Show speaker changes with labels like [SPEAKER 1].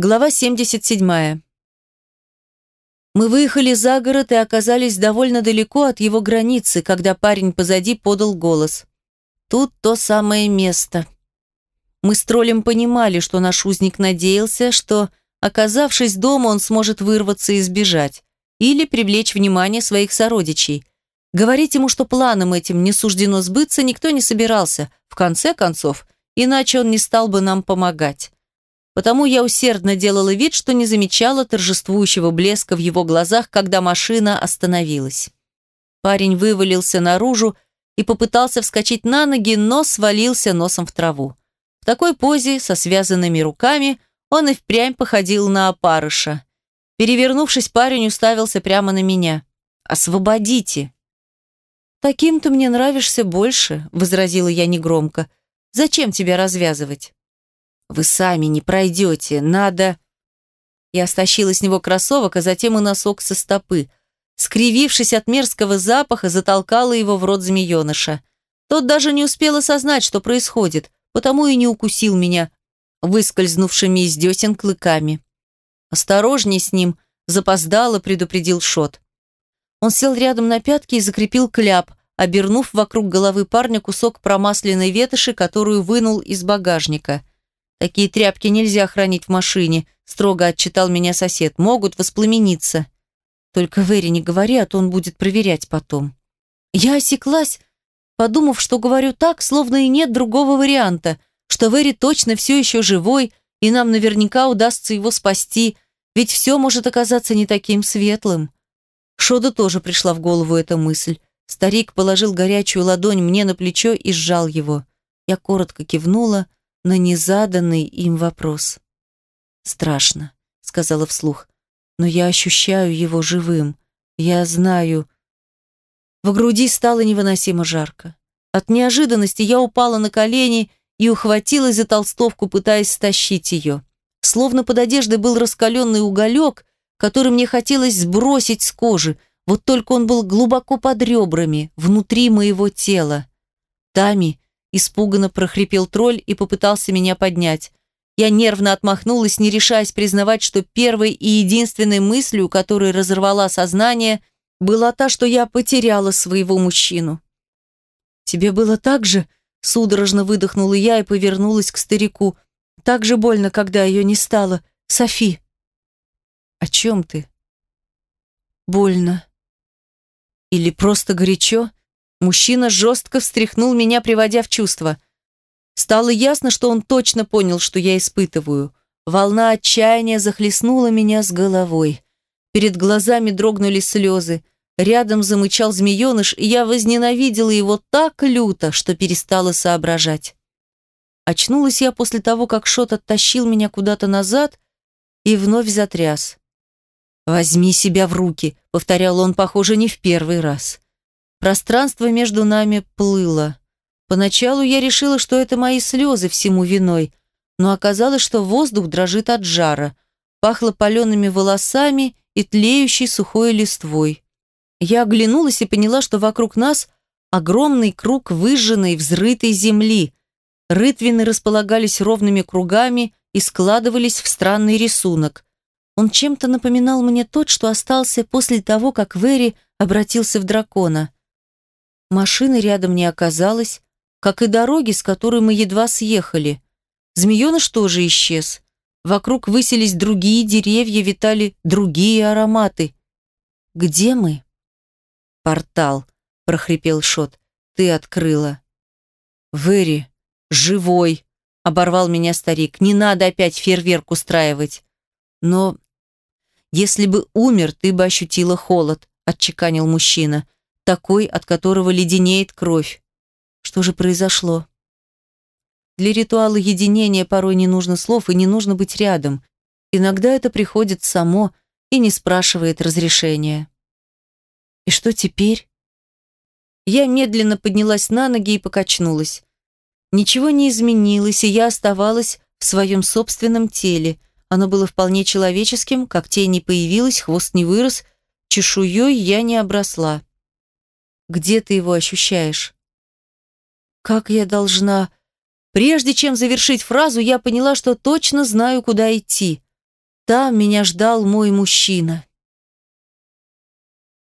[SPEAKER 1] Глава 77. Мы выехали за город и оказались довольно далеко от его границы, когда парень позади подал голос. Тут то самое место. Мы с троллем понимали, что наш узник надеялся, что, оказавшись дома, он сможет вырваться и сбежать. Или привлечь внимание своих сородичей. Говорить ему, что планом этим не суждено сбыться, никто не собирался. В конце концов, иначе он не стал бы нам помогать. Потому я усердно делала вид, что не замечала торжествующего блеска в его глазах, когда машина остановилась. Парень вывалился наружу и попытался вскочить на ноги, но свалился носом в траву. В такой позе, со связанными руками, он и впрямь походил на опарыша. Перевернувшись, парень уставился прямо на меня. «Освободите!» «Таким ты мне нравишься больше», — возразила я негромко. «Зачем тебя развязывать?» Вы сами не пройдете, надо...» Я стащила с него кроссовок, а затем и носок со стопы. Скривившись от мерзкого запаха, затолкала его в рот змееныша. Тот даже не успел осознать, что происходит, потому и не укусил меня, выскользнувшими из десен клыками. «Осторожней с ним», — запоздало предупредил Шот. Он сел рядом на пятки и закрепил кляп, обернув вокруг головы парня кусок промасленной ветоши, которую вынул из багажника. Такие тряпки нельзя хранить в машине, строго отчитал меня сосед. Могут воспламениться. Только Вэри не говори, а то он будет проверять потом. Я осеклась, подумав, что говорю так, словно и нет другого варианта, что Вэри точно все еще живой, и нам наверняка удастся его спасти, ведь все может оказаться не таким светлым. Шода тоже пришла в голову эта мысль. Старик положил горячую ладонь мне на плечо и сжал его. Я коротко кивнула, на незаданный им вопрос. «Страшно», — сказала вслух, — «но я ощущаю его живым. Я знаю...» В груди стало невыносимо жарко. От неожиданности я упала на колени и ухватилась за толстовку, пытаясь стащить ее. Словно под одеждой был раскаленный уголек, который мне хотелось сбросить с кожи, вот только он был глубоко под ребрами, внутри моего тела. Тами Испуганно прохрипел тролль и попытался меня поднять. Я нервно отмахнулась, не решаясь признавать, что первой и единственной мыслью, которая разорвала сознание, была та, что я потеряла своего мужчину. «Тебе было так же?» – судорожно выдохнула я и повернулась к старику. «Так же больно, когда ее не стало. Софи!» «О чем ты?» «Больно». «Или просто горячо?» Мужчина жестко встряхнул меня, приводя в чувство. Стало ясно, что он точно понял, что я испытываю. Волна отчаяния захлестнула меня с головой. Перед глазами дрогнули слезы. Рядом замычал змееныш, и я возненавидела его так люто, что перестала соображать. Очнулась я после того, как Шот оттащил меня куда-то назад и вновь затряс. «Возьми себя в руки», — повторял он, похоже, не в первый раз. Пространство между нами плыло. Поначалу я решила, что это мои слезы всему виной, но оказалось, что воздух дрожит от жара. Пахло палеными волосами и тлеющей сухой листвой. Я оглянулась и поняла, что вокруг нас огромный круг выжженной, взрытой земли. Рытвины располагались ровными кругами и складывались в странный рисунок. Он чем-то напоминал мне тот, что остался после того, как Вэри обратился в дракона. Машины рядом не оказалось, как и дороги, с которой мы едва съехали. Змееныш тоже исчез. Вокруг высились другие деревья, витали другие ароматы. «Где мы?» «Портал», — прохрипел Шот. «Ты открыла». «Вэри, живой», — оборвал меня старик. «Не надо опять фейерверк устраивать». «Но если бы умер, ты бы ощутила холод», — отчеканил мужчина такой, от которого леденеет кровь. Что же произошло? Для ритуала единения порой не нужно слов и не нужно быть рядом. Иногда это приходит само и не спрашивает разрешения. И что теперь? Я медленно поднялась на ноги и покачнулась. Ничего не изменилось, и я оставалась в своем собственном теле. Оно было вполне человеческим, как тень не появилась, хвост не вырос, чешуей я не обросла. Где ты его ощущаешь? Как я должна... Прежде чем завершить фразу, я поняла, что точно знаю, куда идти. Там меня ждал мой мужчина.